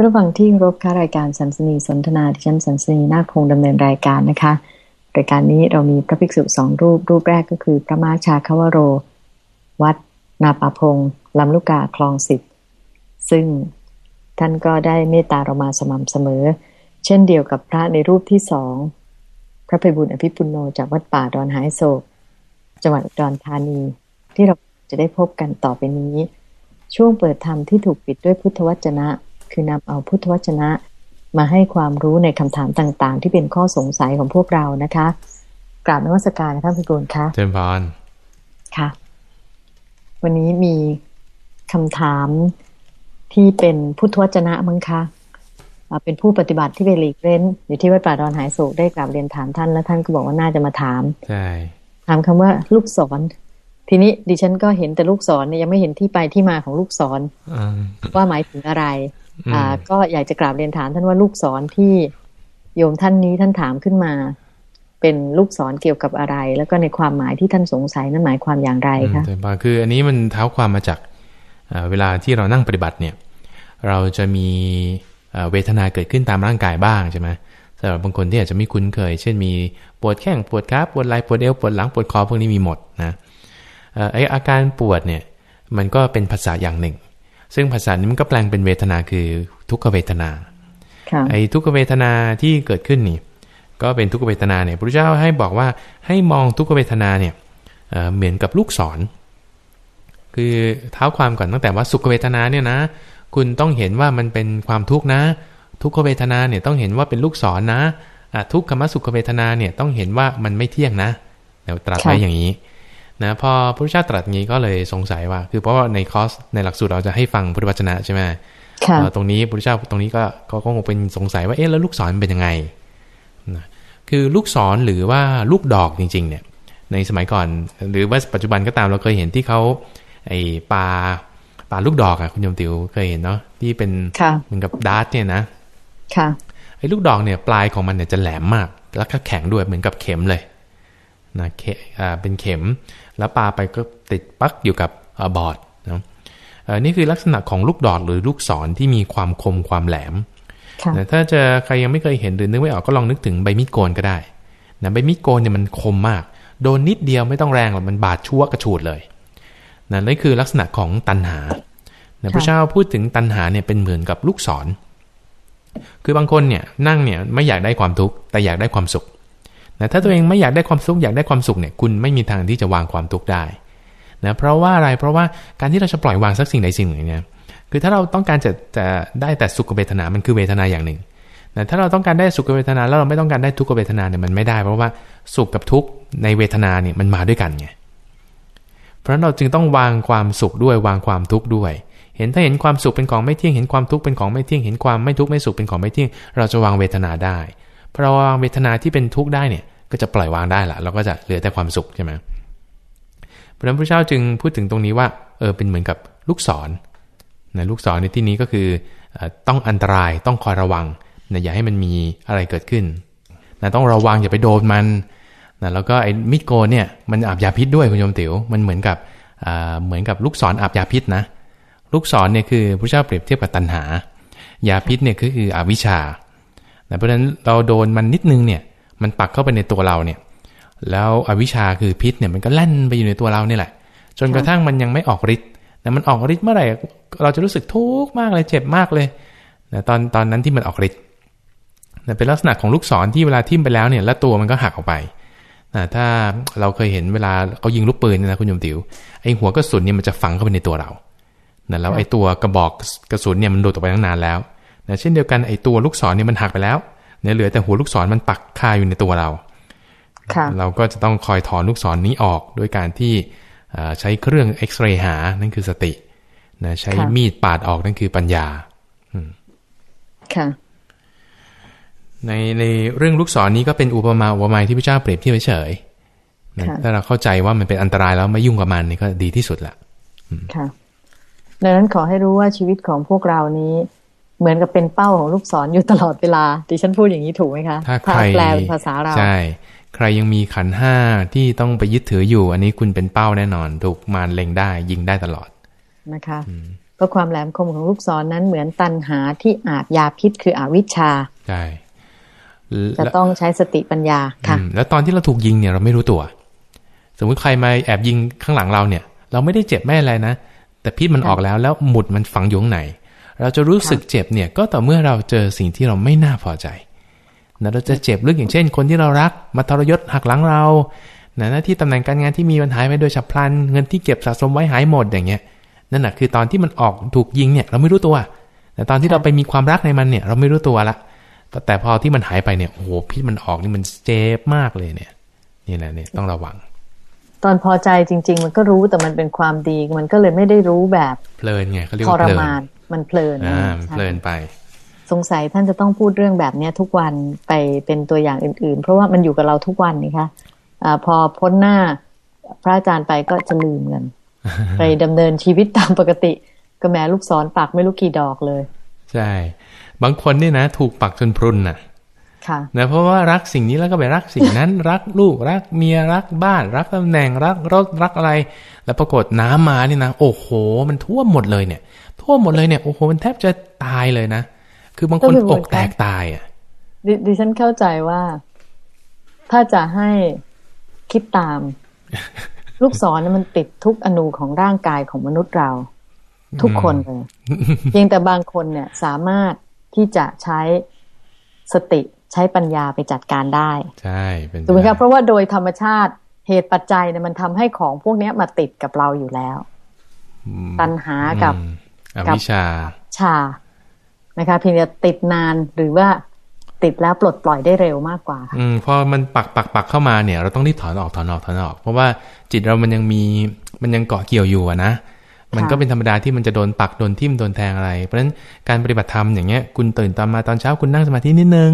ท่านผู้ฟังที่รบค่ารายการสันสนีสนทนาที่ฉันสันสนีนาคงดำเนินรายการนะคะรายการนี้เรามีพระภิกษุสองรูปรูปแรกก็คือ พระมาชาคาวโร วัด นาปาพงลำลูกกาคลองสิบซึ่งท่านก็ได้เมตตาเรามาสม่ำเสมอ เช่นเดียวกับพระในรูปที่สองพระภัยบุญอภิปุโนจากวัดป่าดอนหายโศก จังหวัดดอุดรธานี ที่เราจะได้พบกันต่อไปนี้ ช่วงเปิดธรรมที่ถูกปิดด้วยพุทธวจนะ คือนำเอาพุทธวจนะ มาให้ความรู้ในคำถามต่าง ๆ ที่เป็นข้อสงสัยของพวกเรานะคะกราบนวัสการนะท่านพิบูลค่ะเจมพานค่ะ วันนี้มีคำถามที่เป็นพุทธวจนะมั้งคะอ่าเป็นผู้ปฏิบัติที่ไปหลีกเล่นอยู่ที่วัดป่าดอนหายโศกได้กราบเรียนถามท่านแล้วท่านก็บอกว่าน่าจะมาถามใช่ถามคำว่าลูกศร ทีนี้ดิฉันก็เห็นแต่ลูกศรเนี่ยยังไม่เห็นที่ไปที่มาของลูกศรอืมว่าหมายถึงอะไร อืมอ่า ก็อยากจะกราบเรียนถามท่านว่าลูกศรที่โยมท่านนี้ท่านถามขึ้นมา เป็นลูกศรเกี่ยวกับอะไร แล้วก็ในความหมายที่ท่านสงสัยนั้นหมายความอย่างไรคะเจมพานคืออันนี้มันเท้าความมาจากเอ่อเวลาที่เรานั่งปฏิบัติเนี่ย เราจะมีเอ่อเวทนาเกิดขึ้นตามร่างกายบ้างใช่ไหมสำหรับบางคนที่อาจจะไม่คุ้นเคย เช่นมีปวดแข้งปวดขาปวดไหล่ปวดเอวปวดหลังปวดคอพวกนี้มีหมดนะเอ่อไออาการปวดเนี่ยมันก็เป็นภาษาอย่างหนึ่ง ซึ่งภาษานี้มันก็แปลงเป็นเวทนาคือทุกขเวทนาค่ะไอ้ทุกขเวทนาที่เกิดขึ้นนี่ ก็เป็นทุกขเวทนาเนี่ยพระพุทธเจ้าให้บอกว่าให้มองทุกขเวทนาเนี่ยเอ่อเหมือนกับลูกศร คือเท้าความก่อนตั้งแต่ว่าสุขเวทนาเนี่ยนะ คุณต้องเห็นว่ามันเป็นความทุกข์นะ ทุกขเวทนาเนี่ยต้องเห็นว่าเป็นลูกศรนะอะทุกขมสุขเวทนาเนี่ยต้องเห็นว่ามันไม่เที่ยงนะเดี๋ยวตรัสไว้ค่ะอย่างนี้ นะพอพระพุทธเจ้าตรัสงี้ก็เลยสงสัยว่า คือเพราะว่าในคอร์สในหลักสูตรเราจะให้ฟังพุทธวจนะใช่ไหมค่ะเอ่อตรงนี้พระพุทธเจ้าตรงนี้ก็ก็ก็คงเป็นสงสัยว่าเอ๊ะแล้วลูกศรมันเป็นยังไงนะคือลูกศรหรือว่าลูกดอกจริง ๆ เนี่ย ในสมัยก่อน หรือว่าปัจจุบันก็ตามเราเคยเห็นที่เขาไอ้ปลาปลาลูกดอกอะคุณโยมติวเคยเห็นเนาะที่เป็นค่ะเหมือนกับดาร์ตเนี่ยนะค่ะไอ้ลูกดอกเนี่ยปลายของมันเนี่ยจะแหลมมาก แล้วก็แข็งด้วยเหมือนกับเข็มเลยนะเขอ่าเป็นเข็ม แล้วปลาไปก็ติดปักอยู่กับเอ่อบอร์ดนะเอ่อนี่คือลักษณะของลูกดอกหรือลูกศรที่มีความคมความแหลมค่ะนะถ้าจะใครยังไม่เคยเห็นหรือนึกไม่ออกก็ลองนึกถึงใบมีดโกนก็ได้นะใบมีดโกนเนี่ยมันคมมาก โดนนิดเดียวไม่ต้องแรงหรอกมันบาดชั่วกระฉูดเลยนะนั่นคือลักษณะของตันหานะพระเจ้าพูดถึงตันหาเนี่ยเป็นเหมือนกับลูกศร คือบางคนเนี่ยนั่งเนี่ยไม่อยากได้ความทุกข์แต่อยากได้ความสุข นะถ้าตัวเองไม่อยากได้ความสุขอยากได้ความสุขเนี่ยคุณไม่มีทางที่จะวางความทุกข์ได้นะเพราะว่าอะไรเพราะว่าการที่เราจะปล่อยวางสักสิ่งใดสิ่งหนึ่งเนี่ยคือถ้าเราต้องการจะจะได้แต่สุขเวทนา มันคือเวทนาอย่างหนึ่งนะถ้าเราต้องการได้สุขเวทนาแล้วเราไม่ต้องการได้ทุกขเวทนาเนี่ยมันไม่ได้ เพราะว่าสุขกับทุกข์ในเวทนาเนี่ยมันมาด้วยกันไงเพราะเราจึงต้องวางความสุขด้วยวางความทุกข์ด้วย เห็นถ้าเห็นความสุขเป็นของไม่เที่ยงเห็นความทุกข์เป็นของไม่เที่ยงเห็นความไม่ทุกข์ไม่สุขเป็นของไม่เที่ยง เราจะวางเวทนาได้พอเราวางเวทนาที่เป็นทุกข์ได้เนี่ย ก็จะปล่อยวางได้ละเราก็จะเหลือแต่ความสุขใช่ไหมเพราะนั้นพระเจ้าจึงพูดถึงตรงนี้ว่าเออเป็นเหมือนกับลูกศรนะลูกศรในที่นี้ก็คืออต้องอันตรายต้องคอยระวังนะอย่าให้มันมีอะไรเกิดขึ้นนะต้องระวังอย่าไปโดนมันนะแล้วก็ไอ้มิดโกนเนี่ยมันอาบยาพิษด้วยคุณโยมติ๋วมันเหมือนกับอ่าเหมือนกับลูกศรอาบยาพิษนะลูกศรเนี่ยคือพระเจ้าเปรียบเทียบกับตัณหา ยาพิษเนี่ยคืออวิชชานะเพราะฉะนั้นเราโดนมันนิดนึงเนี่ย มันปักเข้าไปในตัวเราเนี่ย แล้วอวิชชาคือพิษเนี่ยมันก็แล่นไปอยู่ในตัวเรานี่แหละ จนกระทั่งมันยังไม่ออกฤทธิ์นะมันออกฤทธิ์เมื่อไหร่เราจะรู้สึกทุกข์มากเลยเจ็บมากเลยนะตอนตอนนั้นที่มันออกฤทธิ์เป็นลักษณะของลูกศรที่เวลาทิ่มไปแล้วเนี่ย แล้วตัวมันก็หักออกไปนะถ้าเราเคยเห็นเวลาเขายิงลูกปืนนะคุณยมติ๋วไอหัวกระสุนเนี่ยมันจะฝังเข้าไปในตัวเรานะแล้วไอ้ตัวกระบอกกระสุนเนี่ยมันหลุดออกไปตั้งนานแล้วนะเช่นเดียวกันไอ้ตัวลูกศรเนี่ยมันหักไปแล้ว เนี่ยเหลือแต่หัวลูกศรมันปักคาอยู่ในตัวเราค่ะเราก็จะต้องคอยถอนลูกศรนี้ออกด้วยการที่เอ่อใช้เครื่องเอ็กซเรย์หา นั่นคือสตินะใช้ค่ะมีดปาดออกนั่นคือปัญญาค่ะในในเรื่องลูกศรนี้ก็เป็นอุปมาอุปไมยที่พระเจ้าเปรียบเทียบเฉยๆนะค่ะถ้าเราเข้าใจว่ามันเป็นอันตรายแล้วไม่ยุ่งกับมันนี่ก็ดีที่สุดละค่ะดังนั้นขอให้รู้ว่าชีวิตของพวกเรานี้ เหมือนกับเป็นเป้าของลูกศรอยู่ตลอดเวลาดิฉันพูดอย่างนี้ถูกไหมคะ ถ้าใครแปลเป็นภาษาเราใช่ ใครยังมีขันธ์ห้าที่ต้องไปยึดถืออยู่ อันนี้คุณเป็นเป้าแน่นอน ถูกมารเล็งได้ ยิงได้ตลอดนะคะเพเพราะความแหลมคมของลูกศรนนั้นเหมือนตันหาที่อาบยาพิษคืออวิชชาใช่จะต้องใช้สติปัญญาค่ะอืมแล้วตอนที่เราถูกยิงเนี่ยเราไม่รู้ตัว สมมุติใครมาแอบยิงข้างหลังเราเนี่ย เราไม่ได้เจ็บไม่อะไรนะแต่พิษมันออกแล้วแล้วหมุดมันฝังอยู่ข้างใน เราจะรู้สึกเจ็บเนี่ยก็ต่อเมื่อเราเจอสิ่งที่เราไม่น่าพอใจนะเราจะเจ็บลึกอย่างเช่น คนที่เรารักมาทรยศหักหลังเรานะหน้าที่ตำแหน่งการงานที่มีมันหายไปโดยฉับพลัน เงินที่เก็บสะสมไว้หายหมดอย่างเงี้ยนั่นแหะคือตอนที่มันออกถูกยิงเนี่ยเราไม่รู้ตัว แต่ตอนที่เราไปมีความรักในมันเนี่ย เราไม่รู้ตัวละแต่พอที่มันหายไปเนี่ยโอ้โหพิษมันออกนี่มันเจ็บมากเลยเนี่ย นี่แหละเนี่ยต้องระวัง ตอนพอใจจริง ๆ มันก็รู้แต่มันเป็นความดีมันก็เลยไม่ได้รู้แบบเพลินไงเขาเรียกทว่ารเพลินมาน มันเพลินอ่าใช่เพลินไป สงสัยท่านจะต้องพูดเรื่องแบบเนี้ยทุกวันไปเป็นตัวอย่างอื่น ๆ เพราะว่ามันอยู่กับเราทุกวันนี่คะอ่าพอพ้นหน้าพระอาจารย์ไปก็จะลืมกันไปดำเนินชีวิตตามปกติ ก็แม้ลูกศรปักไม่รู้กี่ดอกเลย ใช่ บางคนเนี่ยนะ ถูกปักจนพรุนน่ะค่ะ นะเพราะว่ารักสิ่งนี้แล้วก็ไปรักสิ่งนั้น รักลูกรักเมียรักบ้าน รักตำแหน่งรักรถรักอะไร แล้วปรากฏน้ำมาเนี่ยนะโอ้โห มันท่วมหมดเลยเนี่ย ท่วมหมดเลยเนี่ยโอ้โหมันแทบจะตายเลยนะคือบางคนก็เป็นเหมืออนกกันแตกตายอะดดิฉันเข้าใจว่า ถ้าจะให้คิดตาม ลูกศรเนี่ยมันติดทุกอนูของร่างกายของมนุษย์เรา ทุกคนเลยเพียงแต่บางคนเนี่ย สามารถที่จะใช้สติ ใช้ปัญญาไปจัดการได้ ใช่เป็นถูกไหมครับเพราะว่าโดยธรรมชาติเหตุปัจจัยเนี่ยมันทำให้ของพวกเนี้ยมาติดกับเราอยู่แล้วอืมตัณหากับอืมอวิชชาชานะคะเพียงแต่ติดนานหรือว่าติดแล้วปลดปล่อยได้เร็วมากกว่าค่ะอืมพอมันปักปักปักเข้ามาเนี่ย เราต้องรีบถอนออกถอนออกถอนออก เพราะว่าจิตเรามันยังมีมันยังเกาะเกี่ยวอยู่อะนะมันก็เป็นธรรมดาที่มันจะโดนปักโดนทิ่มโดนแทงอะไร เพราะฉะนั้นการปฏิบัติธรรมอย่างเงี้ยคุณตื่นตอนมาตอนเช้าคุณนั่งสมาธินิดนึง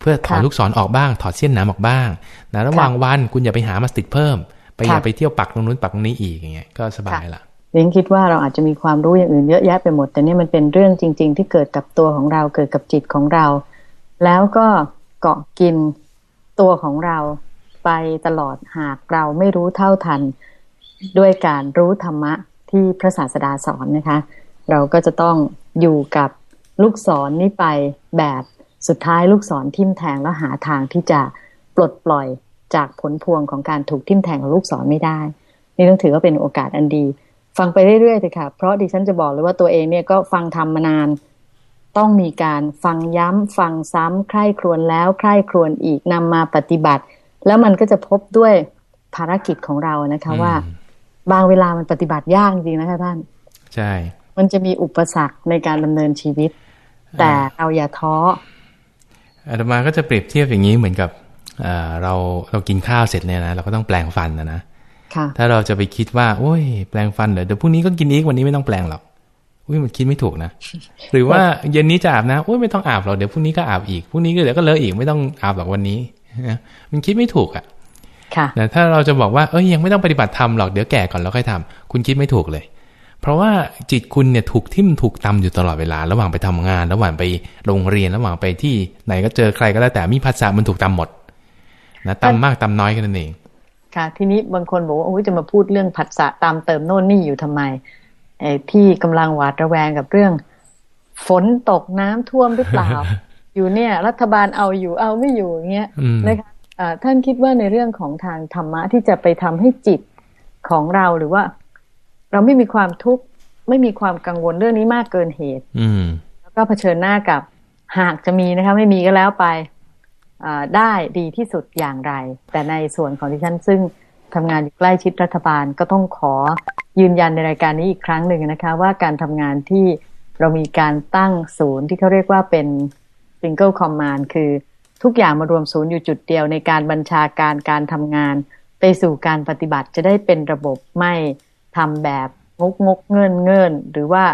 เพื่อถอนค่ะลูกศรออกบ้างถอดเสี้ยนหน้ำออกบ้างนะระหว่างวันคุณอย่าไปหามาติดเพิ่ม ไปอย่าค่ะไปเที่ยวปักตรงนู้นปักตรงนี้อีกอย่างเงี้ยก็สบายละเรียนคิดว่าเราอาจจะมีความรู้อย่างอื่นเยอะแยะไปหมด แต่นี่มันเป็นเรื่องจริง ๆ ที่เกิดกับตัวของเราเกิดกับจิตของเรา แล้วก็เกาะกินตัวของเราไปตลอดหากเราไม่รู้เท่าทัน ด้วยการรู้ธรรมะที่พระศาสดาสอนนะคะ เราก็จะต้องอยู่กับลูกศรนี้ไปแบบ สุดท้ายลูกศรทิ่มแทงแล้วหาทางที่จะปลดปล่อยจากผลพวงของการถูกทิ่มแทงของลูกศรไม่ได้ นี่ต้องถือว่าเป็นโอกาสอันดี ฟังไปเรื่อยๆเลยค่ะ เพราะดิฉันจะบอกเลยว่าตัวเองเนี่ยก็ฟังทำมานาน ต้องมีการฟังย้ำฟังซ้ำใคร่ครวญแล้วใคร่ครวญอีกนำมาปฏิบัติ แล้วมันก็จะพบด้วยภารกิจของเรานะคะอืมว่า บางเวลามันปฏิบัติยากจริงๆนะคะท่าน ใช่ มันจะมีอุปสรรคในการดำเนินชีวิต แต่เราอย่าท้อ อาตมาก็จะเปรียบเทียบอย่างนี้เหมือนกับเอ่อเราเรากินข้าวเสร็จเนี่ยนะเราก็ต้องแปลงฟันนะนะค่ะถ้าเราจะไปคิดว่าโอ้ยแปลงฟันเหรอเดี๋ยวพรุ่งนี้ก็กินอีกวันนี้ไม่ต้องแปลงหรอกอุ้ยมันคิดไม่ถูกนะหรือว่าเย็นนี้จะอาบนะอุ้ยไม่ต้องอาบหรอกเดี๋ยวพรุ่งนี้ก็อาบอีกพรุ่งนี้ก็เดี๋ยวก็เลอะอีกไม่ต้องอาบหรอกวันนี้นะมันคิดไม่ถูกอะค่ะแต่ถ้าเราจะบอกว่าเอ้ยยังไม่ต้องปฏิบัติธรรมหรอกเดี๋ยวแก่ก่อนแล้วค่อยทำคุณคิดไม่ถูกเลย เพราะว่าจิตคุณเนี่ยถูกทิ่มถูกตำอยู่ตลอดเวลา ระหว่างไปทำงาน ระหว่างไปโรงเรียนระหว่างไปที่ไหนก็เจอใครก็แล้วแต่มีภาษามันถูกตำหมดนะตำมากตำน้อยกันนั่นเอง ค่ะ ทีนี้บางคนบอกว่าโอ้ยจะมาพูดเรื่องผัสสะตามเติมโน่นนี่อยู่ทำไมไอ้ที่กำลังหวาดระแวงกับเรื่อง ฝนตกน้ำท่วมหรือเปล่า อยู่เนี่ย รัฐบาลเอาอยู่เอาไม่อยู่อย่างเงี้ยอืมนะคะอ่าท่านคิดว่าในเรื่องของทางธรรมะที่จะไปทำให้จิตของเราหรือว่า เราไม่มีความทุกข์ไม่มีความกังวลเรื่องนี้มากเกินเหตุ อืมแล้วก็เผชิญหน้ากับหากจะมีนะคะ ไม่มีก็แล้วไปอ่าได้ดีที่สุดอย่างไร แต่ในส่วนของที่ฉันซึ่งทำงานอยู่ใกล้ชิดรัฐบาลก็ต้องขอยืนยันในรายการนี้อีกครั้งหนึ่งนะคะ ว่าการทำงานที่เรามีการตั้งศูนย์ที่เขาเรียกว่าเป็น single command คือทุกอย่างมารวมศูนย์อยู่จุดเดียวในการบัญชาการการทำงาน ไปสู่การปฏิบัติจะได้เป็นระบบไม่ ทำแบบงกงกเงินเงินหรือว่า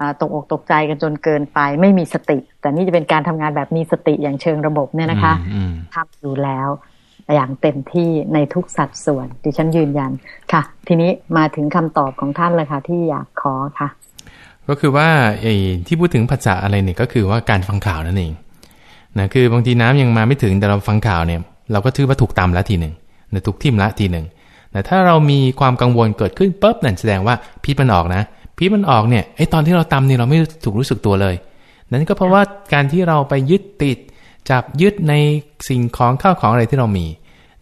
อ่าตกอกตกใจกันจนเกินไป ไม่มีสติ แต่นี่จะเป็นการทำงานแบบมีสติอย่างเชิงระบบเนี่ยนะคะอืมทำอยู่แล้วอย่างเต็มที่ในทุกสัดส่วน ดิฉันยืนยันค่ะ ทีนี้มาถึงคำตอบของท่านเลยค่ะ ที่อยากขอค่ะ ก็คือว่าไอ้ที่พูดถึงภาษาอะไรเนี่ยก็คือว่าการฟังข่าวนั่นเองนะคือบางทีน้ำยังมาไม่ถึงแต่เราฟังข่าวเนี่ย เราก็ถือว่าถูกตำละทีหนึ่งนะถูกทิ่มละทีหนึ่ง แต่ถ้าเรามีความกังวลเกิดขึ้นปุ๊บนั่นแสดงว่าพิษมันออกนะพิษมันออกเนี่ยไอ้ตอนที่เราตำเนี่ยเราไม่ถูกรู้สึกตัวเลย นั้นก็เพราะว่าการที่เราไปยึดติดจับยึดในสิ่งของข้าวของอะไรที่เรามี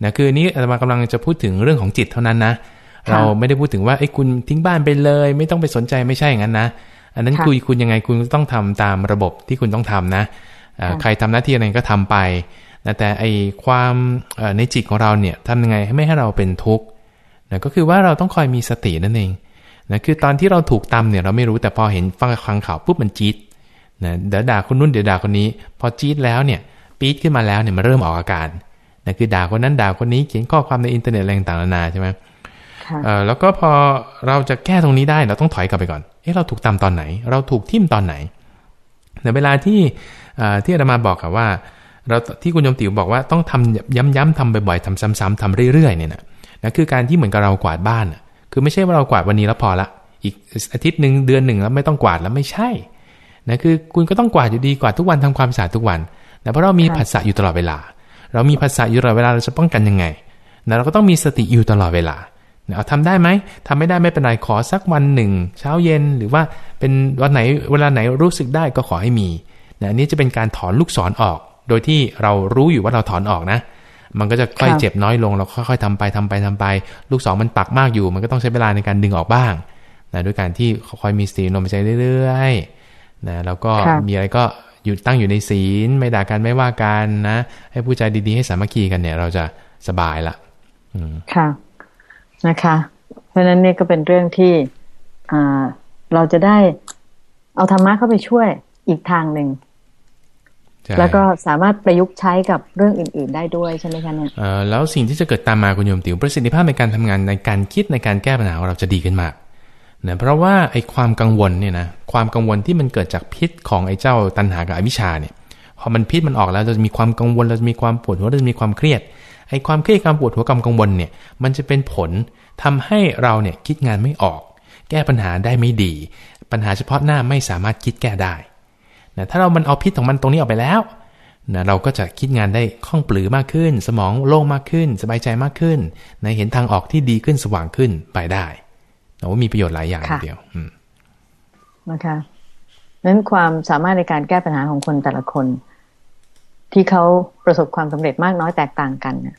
นะคือนี้อาตมากำลังจะพูดถึงเรื่องของจิตเท่านั้นนะ เราไม่ได้พูดถึงว่าไอ้คุณทิ้งบ้านไปเลย ไม่ต้องไปสนใจไม่ใช่อย่างนั้นนะ อันนั้นคุยคุณยังไงคุณต้องทำตามระบบที่คุณต้องทำนะใครทำหน้าที่อะไรก็ทำไปนะแต่ไอความในจิตของเราเนี่ยทำยังไงให้ไม่ให้เราเป็นทุกข์ นะก็คือว่าเราต้องคอยมีสตินั่นเองนะคือตอนที่เราถูกตำเนี่ยเราไม่รู้แต่พอเห็นฟังฟังข่าวปุ๊บมันจี๊ดนะเดี๋ยวด่าคนนู้นเดี๋ยวด่าคนนี้ พอจี๊ดแล้วเนี่ยปี๊ดขึ้นมาแล้วเนี่ยมันเริ่มออกอาการนะคือด่าคนนั้นด่าคนนี้เขียนข้อความในอินเทอร์เน็ตอะไรต่างๆนานาใช่ไหมแล้วก็พอเราจะแก้ตรงนี้ได้เราต้องถอยกลับไปก่อน เอ๊ะเราถูกตำตอนไหน เราถูกทิ่มตอนไหนในเวลาที่ที่อาตมาบอกกับว่า เราที่คุณยมติ๋วบอกว่าต้องทำย้ำๆทำบ่อยๆทำซ้ำๆทำเรื่อยๆเนี่ยนะ นะคือการที่เหมือนกับเรากวาดบ้านคือไม่ใช่ว่าเรากวาดวันนี้แล้วพอละ อีกอาทิตย์หนึ่งเดือนหนึ่งแล้วไม่ต้องกวาดแล้วไม่ใช่นะคือคุณก็ต้องกวาดอยู่ดีกวาดทุกวันทำความสะอาดทุกวันนะเพราะเรามีผัสสะอยู่ตลอดเวลา เรามีภาษาอยู่ตลอดเวลาเราจะป้องกันยังไงนะเราก็ต้องมีสติอยู่ตลอดเวลาเอาทำได้ไหมทำไม่ได้ไม่เป็นไรขอสักวันหนึ่ง เช้าเย็นหรือว่าเป็นวันไหนเวลาไหนรู้สึกได้ก็ขอให้มีนะอันนี้จะเป็นการถอนลูกศรอออก โดยที่เรารู้อยู่ว่าเราถอนออกนะ มันก็จะค่อยเจ็บน้อยลงเราค่อยๆทำไปทำไปทำไป ลูกศรมันปักมากอยู่ มันก็ต้องใช้เวลาในการดึงออกบ้างนะด้วยการที่คอยมีสตินมใจเรื่อยๆนะแล้วก็มีอะไรก็อยู่ตั้งอยู่ในศีลไม่ด่ากันไม่ว่ากันนะให้ผู้ใจดีๆให้สามัคคีกันเนี่ย เราจะสบายละค่ะนะคะ เพราะฉะนั้นนี่ก็เป็นเรื่องที่อ่าเราจะได้เอาธรรมะเข้าไปช่วยอีกทางหนึ่ง แล้วก็สามารถประยุกต์ใช้กับเรื่องอื่น ๆ ได้ด้วยใช่ไหมคะเนี่ยแล้วสิ่งที่จะเกิดตามมาคุณโยมติ๋วประสิทธิภาพในการทำงานในการคิดในการแก้ปัญหาของเราจะดีขึ้นมากนะเพราะว่าไอ้ความกังวลเนี่ยนะความกังวลที่มันเกิดจากพิษของไอ้เจ้าตัณหากับอวิชชาเนี่ยพอมันพิษมันออกแล้วเราจะมีความกังวลเราจะมีความปวดหัวเราจะมีความเครียดไอ้ความเครียดความปวดหัวความกังวลเนี่ยมันจะเป็นผลทำให้เราเนี่ยคิดงานไม่ออก แก้ปัญหาได้ไม่ดี ปัญหาเฉพาะหน้าไม่สามารถคิดแก้ได้ นะถ้าเรามันเอาพิษของมันตรงนี้ออกไปแล้วนะเราก็จะคิดงานได้คล่องปลือมากขึ้น สมองโล่งมากขึ้น สบายใจมากขึ้นนะเห็นทางออกที่ดีขึ้นสว่างขึ้นไปได้แต่ว่ามีประโยชน์หลายอย่างเดียวนะคะนั้นความสามารถในการแก้ปัญหาของคนแต่ละคน ที่เขาประสบความสำเร็จมากน้อยแตกต่างกันเนี่ย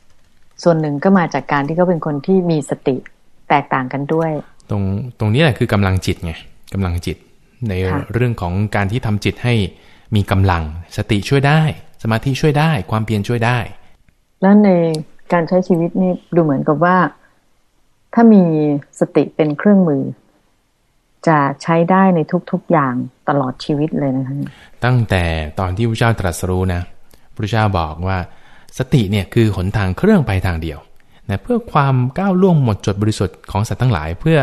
ส่วนหนึ่งก็มาจากการที่เขาเป็นคนที่มีสติแตกต่างกันด้วย ตรงตรงนี้แหละคือกำลังจิตไงกำลังจิต ในเรื่องของการที่ทำจิตให้มีกำลัง สติช่วยได้ สมาธิช่วยได้ ความเพียรช่วยได้ แล้วในการใช้ชีวิตนี่ดูเหมือนกับว่า ถ้ามีสติเป็นเครื่องมือ จะใช้ได้ในทุกๆอย่างตลอดชีวิตเลยนะคะตั้งแต่ตอนที่พระเจ้าตรัสรู้นะพระเจ้าบอกว่า สติเนี่ยคือหนทางเครื่องไปทางเดียวนะเพื่อความก้าวล่วงหมดจดบริสุทธิ์ของสัตว์ทั้งหลาย เพื่อ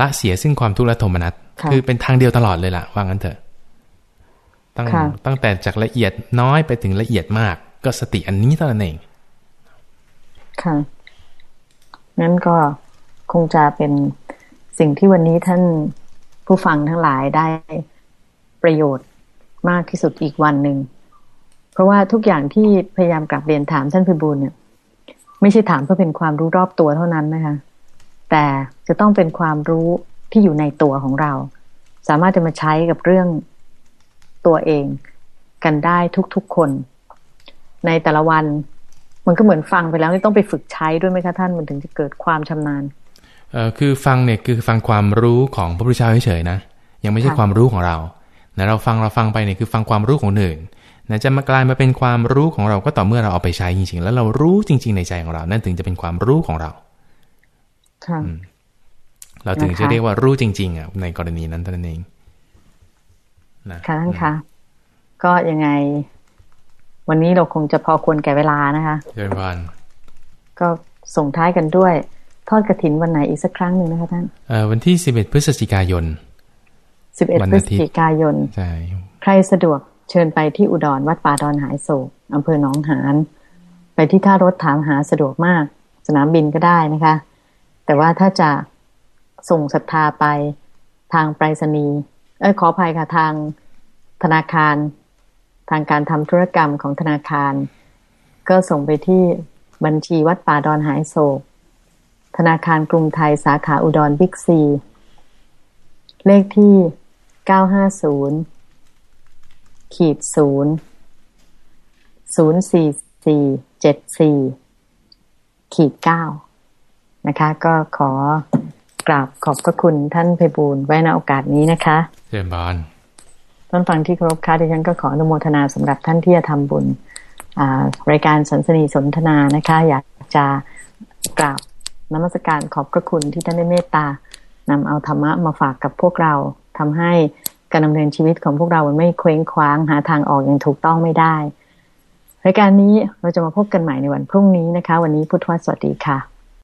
ละเสียซึ่งความทุกข์และโทมนัสคือเป็นทางเดียวตลอดเลยล่ะว่างั้นเถอะตั้งตั้งแต่จากละเอียดน้อยไปถึงละเอียดมาก ก็สติอันนี้เท่านั้นเอง ค่ะนั้นก็คงจะเป็นสิ่งที่วันนี้ท่านผู้ฟังทั้งหลายได้ประโยชน์มากที่สุดอีกวันหนึ่ง เพราะว่าทุกอย่างที่พยายามกลับเรียนถามท่านพิบูลเนี่ย ไม่ใช่ถามเพื่อเป็นความรู้รอบตัวเท่านั้นนะคะ แต่จะต้องเป็นความรู้ที่อยู่ในตัวของเรา สามารถจะมาใช้กับเรื่องตัวเองกันได้ทุกๆคน ในแต่ละวันมันก็เหมือนฟังไปแล้วนี่ต้องไปฝึกใช้ด้วยไหมคะท่านมันถึงจะเกิดความชำนาญเอ่อคือฟังเนี่ยคือฟังความรู้ของพระพุทธเจ้าเฉยๆนะยังไม่ใช่ความรู้ของเรานะเราฟังเราฟังไปเนี่ยคือฟังความรู้ของอื่นนะจะมากลายมาเป็นความรู้ของเราก็ต่อเมื่อเราเอาไปใช้จริงๆ แล้วเรารู้จริง ๆ ในใจของเรา นั่นถึงจะเป็นความรู้ของเรา เราถึงจะเรียกว่ารู้จริง ๆอะในกรณีนั้นเท่านั้นเองนะค่ะท่านคะก็ยังไง วันนี้เราคงจะพอควรแก่เวลานะคะเดือนวันก็ส่งท้ายกันด้วย ทอดกระถินวันไหนอีกสักครั้งหนึ่งนะคะท่านเอ่อวันที่สิบเอ็ดพฤศจิกายนสิบเอ็ดพฤศจิกายนใช่ใครสะดวกเชิญไปที่อุดรวัดป่าดอนหายโศกอำเภอหนองหานไปที่ท่ารถถามหาสะดวกมาก สนามบินก็ได้นะคะ แต่ว่าถ้าจะส่งศรัทธาไปทางไปรษณีย์เออขออภัยค่ะทางธนาคาร ทางการทำธุรกรรมของธนาคาร ก็ส่งไปที่บัญชีวัดป่าดอนหายโศก ธนาคารกรุงไทยสาขาอุดรบิ๊กซี เลขที่เก้าห้าศูนย์ขีดศูนย์ศูนย์สี่สี่เจ็ดสี่ขีดเก้า นะคะ ก็ขอกราบขอบพระคุณท่านไพบูลไว้ในโอกาสนี้นะคะเชิญบานท่านฟังที่เคารพค่ะดิฉันก็ขออนุโมทนาสำหรับท่านที่จะทำบุญรายการสันสนีสนทนานะคะ อยากจะกราบนมัสการขอบพระคุณที่ท่านได้เมตตานำเอาธรรมะมาฝากกับพวกเราทำให้การดำเนินชีวิตของพวกเรามันไม่เคว้งคว้างหาทางออกอย่างถูกต้องไม่ได้รายการนี้เราจะมาพบกันใหม่ในวันพรุ่งนี้นะคะ วันนี้พุทธวสวัสดีค่ะ